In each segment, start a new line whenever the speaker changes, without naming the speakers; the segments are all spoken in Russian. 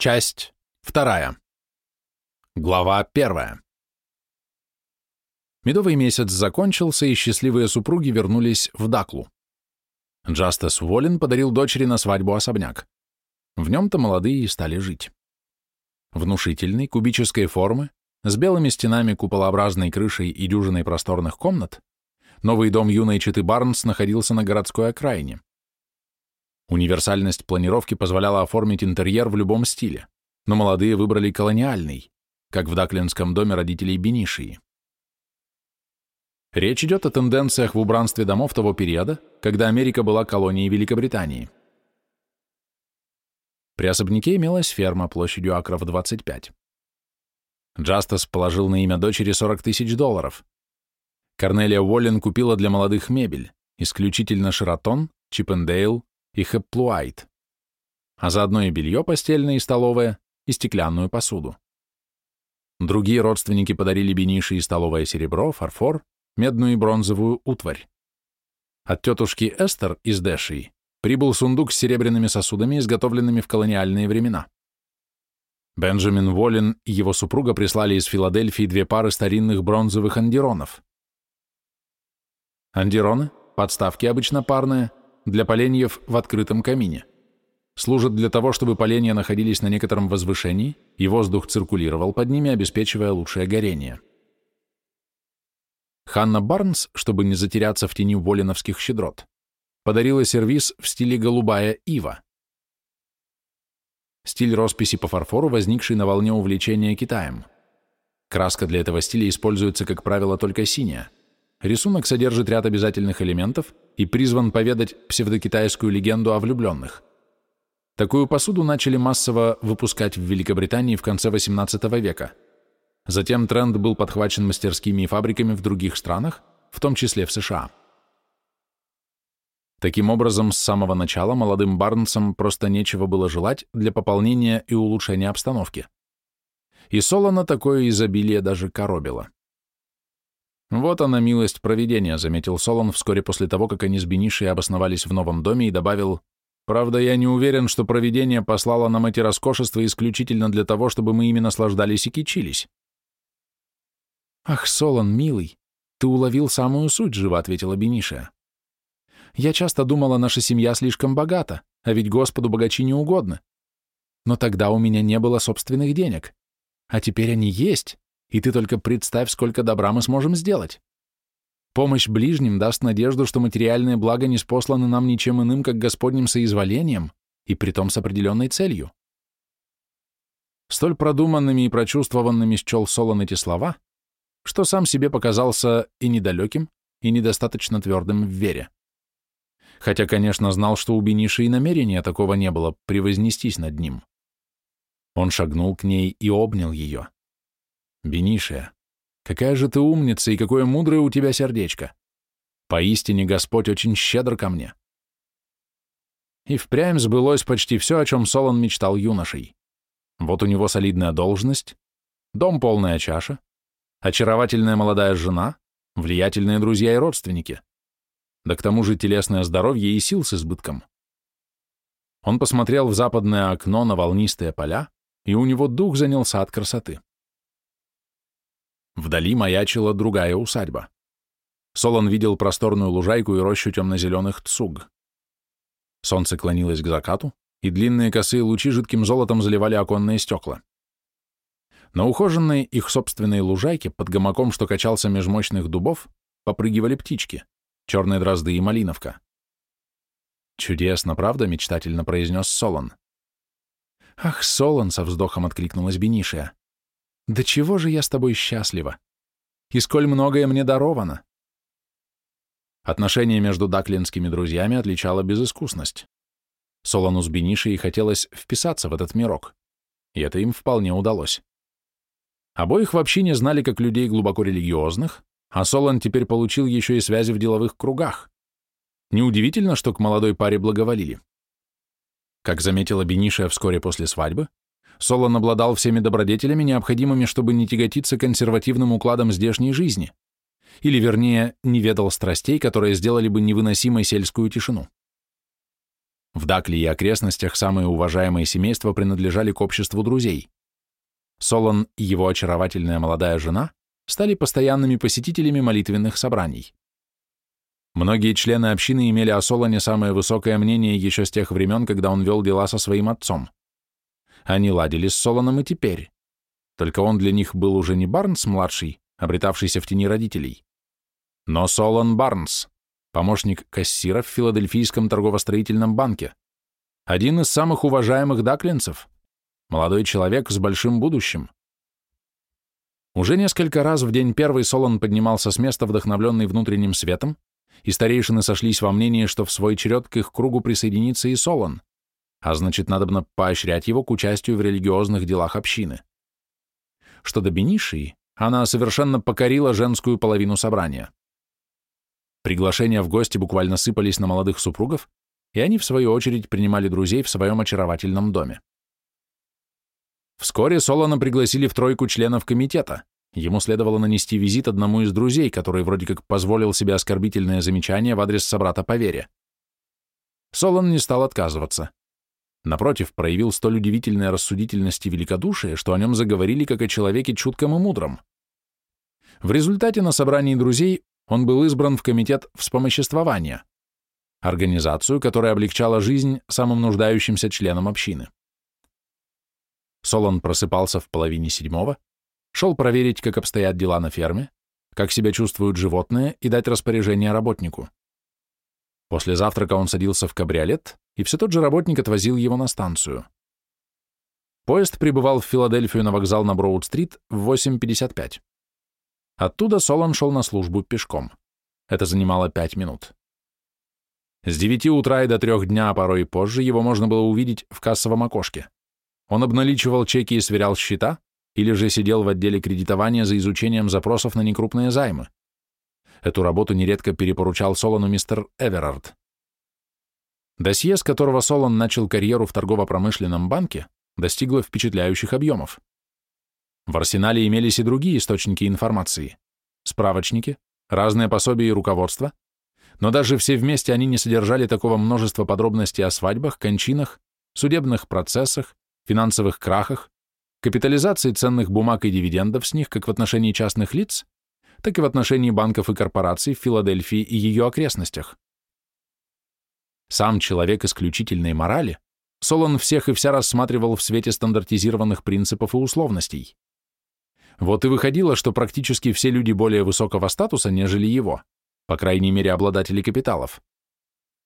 Часть вторая. Глава первая. Медовый месяц закончился, и счастливые супруги вернулись в Даклу. Джастас Уоллен подарил дочери на свадьбу особняк. В нем-то молодые и стали жить. Внушительный, кубической формы, с белыми стенами куполообразной крышей и дюжиной просторных комнат, новый дом юной Читы Барнс находился на городской окраине. Универсальность планировки позволяла оформить интерьер в любом стиле, но молодые выбрали колониальный, как в Даклинском доме родителей Бенишии. Речь идет о тенденциях в убранстве домов того периода, когда Америка была колонией Великобритании. При особняке имелась ферма площадью акров 25. Джастас положил на имя дочери 40 тысяч долларов. Корнелия Уоллен купила для молодых мебель, исключительно Шератон, Чиппендейл, и хепплуайт, а заодно и белье постельное и столовое, и стеклянную посуду. Другие родственники подарили Бениши и столовое серебро, фарфор, медную и бронзовую утварь. От тетушки Эстер из Дэшии прибыл сундук с серебряными сосудами, изготовленными в колониальные времена. Бенджамин Уоллен и его супруга прислали из Филадельфии две пары старинных бронзовых андеронов. Андероны, подставки обычно парные, для поленьев в открытом камине. Служат для того, чтобы поленья находились на некотором возвышении, и воздух циркулировал под ними, обеспечивая лучшее горение. Ханна Барнс, чтобы не затеряться в тени волиновских щедрот, подарила сервиз в стиле «голубая ива». Стиль росписи по фарфору, возникший на волне увлечения Китаем. Краска для этого стиля используется, как правило, только синяя. Рисунок содержит ряд обязательных элементов и призван поведать псевдокитайскую легенду о влюбленных. Такую посуду начали массово выпускать в Великобритании в конце XVIII века. Затем тренд был подхвачен мастерскими и фабриками в других странах, в том числе в США. Таким образом, с самого начала молодым Барнсам просто нечего было желать для пополнения и улучшения обстановки. И Солона такое изобилие даже коробило. «Вот она, милость провидения», — заметил Солон вскоре после того, как они с Бенишей обосновались в новом доме и добавил, «Правда, я не уверен, что провидение послало нам эти роскошества исключительно для того, чтобы мы ими наслаждались и кичились». «Ах, Солон, милый, ты уловил самую суть», — живо ответила Бениша. «Я часто думала, наша семья слишком богата, а ведь Господу богачи не угодно. Но тогда у меня не было собственных денег. А теперь они есть, и ты только представь, сколько добра мы сможем сделать. Помощь ближним даст надежду, что материальные блага не спосланы нам ничем иным, как Господним соизволением, и притом с определенной целью. Столь продуманными и прочувствованными счел Солон эти слова, что сам себе показался и недалеким, и недостаточно твердым в вере. Хотя, конечно, знал, что у Бениши и намерения такого не было превознестись над ним. Он шагнул к ней и обнял ее. Бенишия, какая же ты умница и какое мудрое у тебя сердечко. Поистине Господь очень щедр ко мне. И впрямь сбылось почти все, о чем Солон мечтал юношей. Вот у него солидная должность, дом полная чаша, очаровательная молодая жена, влиятельные друзья и родственники. Да к тому же телесное здоровье и сил с избытком. Он посмотрел в западное окно на волнистые поля, и у него дух занялся от красоты. Вдали маячила другая усадьба. Солон видел просторную лужайку и рощу темно-зеленых цуг. Солнце клонилось к закату, и длинные косые лучи жидким золотом заливали оконные стекла. На ухоженной их собственной лужайке, под гамаком, что качался меж мощных дубов, попрыгивали птички, черные дрозды и малиновка. «Чудесно, правда?» — мечтательно произнес Солон. «Ах, Солон!» — со вздохом откликнулась Бенишия. Да чего же я с тобой счастлива? И сколь многое мне даровано. Отношения между даклинскими друзьями отличала безыскусность. Солону с Бенишей хотелось вписаться в этот мирок, и это им вполне удалось. Обоих вообще не знали как людей глубоко религиозных, а Солон теперь получил еще и связи в деловых кругах. Неудивительно, что к молодой паре благоволили. Как заметила Бениша вскоре после свадьбы, Солон обладал всеми добродетелями, необходимыми, чтобы не тяготиться консервативным укладом здешней жизни, или, вернее, не ведал страстей, которые сделали бы невыносимой сельскую тишину. В Дакле и окрестностях самые уважаемые семейства принадлежали к обществу друзей. Солон и его очаровательная молодая жена стали постоянными посетителями молитвенных собраний. Многие члены общины имели о Солоне самое высокое мнение еще с тех времен, когда он вел дела со своим отцом. Они ладили с Солоном и теперь. Только он для них был уже не Барнс-младший, обретавшийся в тени родителей, но Солон Барнс, помощник кассира в Филадельфийском торгово-строительном банке, один из самых уважаемых даклинцев, молодой человек с большим будущим. Уже несколько раз в день первый Солон поднимался с места, вдохновленный внутренним светом, и старейшины сошлись во мнении, что в свой черед к их кругу присоединится и Солон, а значит, надобно поощрять его к участию в религиозных делах общины. Что до Бенишии, она совершенно покорила женскую половину собрания. Приглашения в гости буквально сыпались на молодых супругов, и они, в свою очередь, принимали друзей в своем очаровательном доме. Вскоре Солона пригласили в тройку членов комитета. Ему следовало нанести визит одному из друзей, который вроде как позволил себе оскорбительное замечание в адрес собрата по вере. Солон не стал отказываться. Напротив, проявил столь удивительное рассудительность и великодушие, что о нем заговорили как о человеке чутком и мудром. В результате на собрании друзей он был избран в комитет вспомоществования, организацию, которая облегчала жизнь самым нуждающимся членам общины. Солон просыпался в половине седьмого, шел проверить, как обстоят дела на ферме, как себя чувствуют животные и дать распоряжение работнику. После завтрака он садился в кабриолет, и все тот же работник отвозил его на станцию. Поезд прибывал в Филадельфию на вокзал на Броуд-стрит в 8.55. Оттуда Солон шел на службу пешком. Это занимало пять минут. С девяти утра и до трех дня, а порой позже, его можно было увидеть в кассовом окошке. Он обналичивал чеки и сверял счета, или же сидел в отделе кредитования за изучением запросов на некрупные займы. Эту работу нередко перепоручал Солону мистер Эверард. Досье, с которого Солон начал карьеру в торгово-промышленном банке, достигло впечатляющих объемов. В арсенале имелись и другие источники информации. Справочники, разные пособия и руководства, но даже все вместе они не содержали такого множества подробностей о свадьбах, кончинах, судебных процессах, финансовых крахах, капитализации ценных бумаг и дивидендов с них как в отношении частных лиц, так и в отношении банков и корпораций в Филадельфии и ее окрестностях. Сам человек исключительной морали, Солон всех и вся рассматривал в свете стандартизированных принципов и условностей. Вот и выходило, что практически все люди более высокого статуса, нежели его, по крайней мере обладатели капиталов,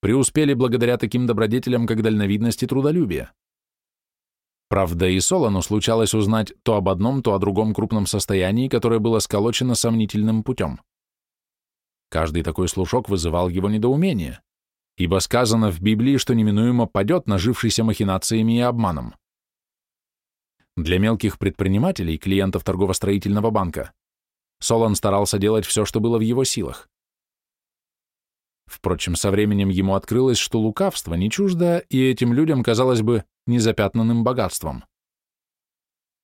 преуспели благодаря таким добродетелям, как дальновидность и трудолюбие. Правда, и Солону случалось узнать то об одном, то о другом крупном состоянии, которое было сколочено сомнительным путем. Каждый такой слушок вызывал его недоумение, ибо сказано в Библии, что неминуемо падет, нажившийся махинациями и обманом. Для мелких предпринимателей, клиентов торгово-строительного банка, Солон старался делать все, что было в его силах. Впрочем, со временем ему открылось, что лукавство не чуждо и этим людям, казалось бы, незапятнанным богатством.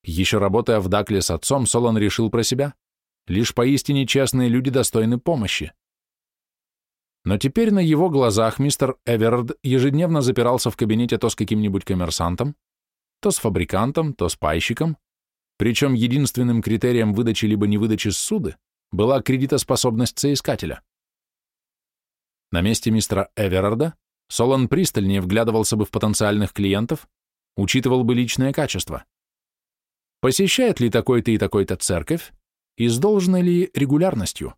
Еще работая в Дакле с отцом, Солон решил про себя, лишь поистине честные люди достойны помощи. Но теперь на его глазах мистер Эверард ежедневно запирался в кабинете то с каким-нибудь коммерсантом, то с фабрикантом, то с пайщиком, причем единственным критерием выдачи либо невыдачи суды была кредитоспособность соискателя. На месте мистера Эверарда Солон пристальнее вглядывался бы в потенциальных клиентов, учитывал бы личное качество. Посещает ли такой-то и такой-то церковь и с должной ли регулярностью?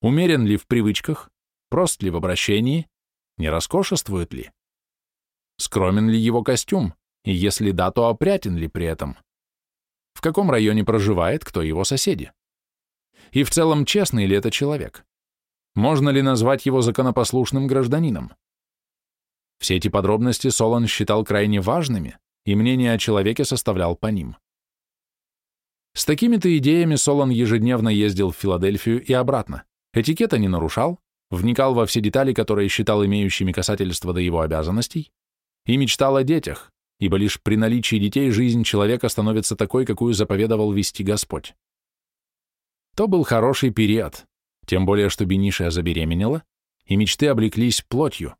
Умерен ли в привычках, прост ли в обращении, не роскошествует ли? Скромен ли его костюм, и если да, то опрятен ли при этом? В каком районе проживает, кто его соседи? И в целом, честный ли это человек? Можно ли назвать его законопослушным гражданином? Все эти подробности Солон считал крайне важными, и мнение о человеке составлял по ним. С такими-то идеями Солон ежедневно ездил в Филадельфию и обратно, этикета не нарушал, вникал во все детали, которые считал имеющими касательство до его обязанностей, и мечтал о детях, ибо лишь при наличии детей жизнь человека становится такой, какую заповедовал вести Господь. То был хороший период, тем более, что Бениша забеременела, и мечты облеклись плотью.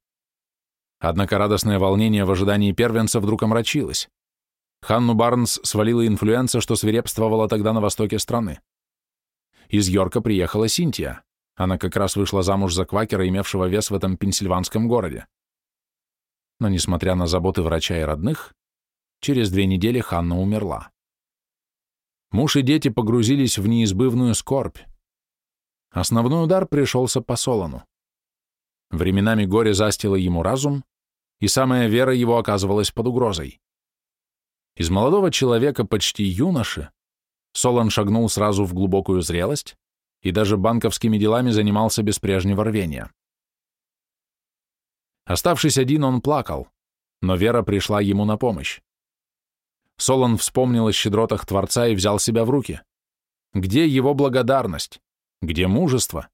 Однако радостное волнение в ожидании первенца вдруг омрачилось. Ханну Барнс свалила инфлюенса, что свирепствовала тогда на востоке страны. Из Йорка приехала Синтия. Она как раз вышла замуж за квакера, имевшего вес в этом пенсильванском городе. Но, несмотря на заботы врача и родных, через две недели Ханна умерла. Муж и дети погрузились в неизбывную скорбь. Основной удар пришелся по Солону. Временами горе застило ему разум, и самая вера его оказывалась под угрозой. Из молодого человека, почти юноши, Солон шагнул сразу в глубокую зрелость и даже банковскими делами занимался без прежнего рвения. Оставшись один, он плакал, но вера пришла ему на помощь. Солон вспомнил о щедротах Творца и взял себя в руки. Где его благодарность? Где мужество?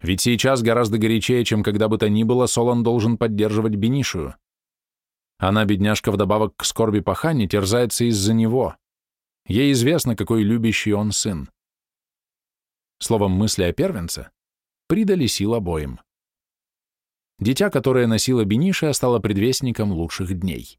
Ведь сейчас гораздо горячее, чем когда бы то ни было, Солон должен поддерживать Бенишию. Она, бедняжка, вдобавок к скорби по терзается из-за него. Ей известно, какой любящий он сын. Словом, мысли о первенце придали сил обоим. Дитя, которое носила Бениша, стало предвестником лучших дней.